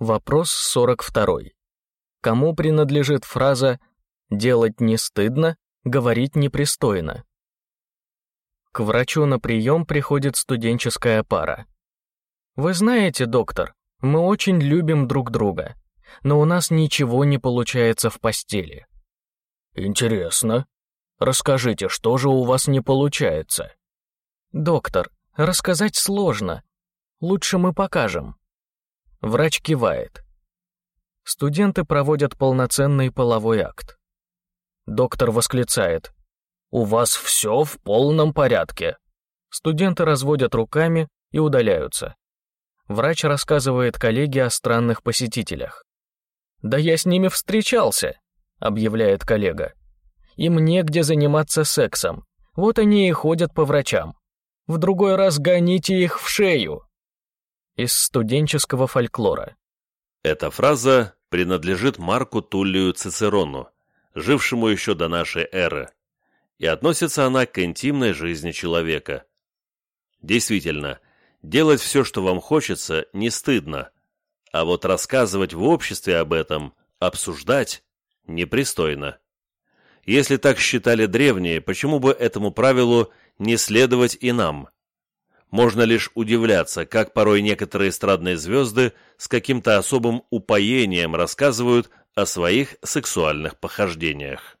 Вопрос 42. Кому принадлежит фраза «делать не стыдно, говорить непристойно»? К врачу на прием приходит студенческая пара. «Вы знаете, доктор, мы очень любим друг друга, но у нас ничего не получается в постели». «Интересно. Расскажите, что же у вас не получается?» «Доктор, рассказать сложно. Лучше мы покажем». Врач кивает. Студенты проводят полноценный половой акт. Доктор восклицает. «У вас все в полном порядке». Студенты разводят руками и удаляются. Врач рассказывает коллеге о странных посетителях. «Да я с ними встречался», — объявляет коллега. «Им негде заниматься сексом. Вот они и ходят по врачам. В другой раз гоните их в шею» из студенческого фольклора. Эта фраза принадлежит Марку Туллию Цицерону, жившему еще до нашей эры, и относится она к интимной жизни человека. Действительно, делать все, что вам хочется, не стыдно, а вот рассказывать в обществе об этом, обсуждать, непристойно. Если так считали древние, почему бы этому правилу не следовать и нам? Можно лишь удивляться, как порой некоторые эстрадные звезды с каким-то особым упоением рассказывают о своих сексуальных похождениях.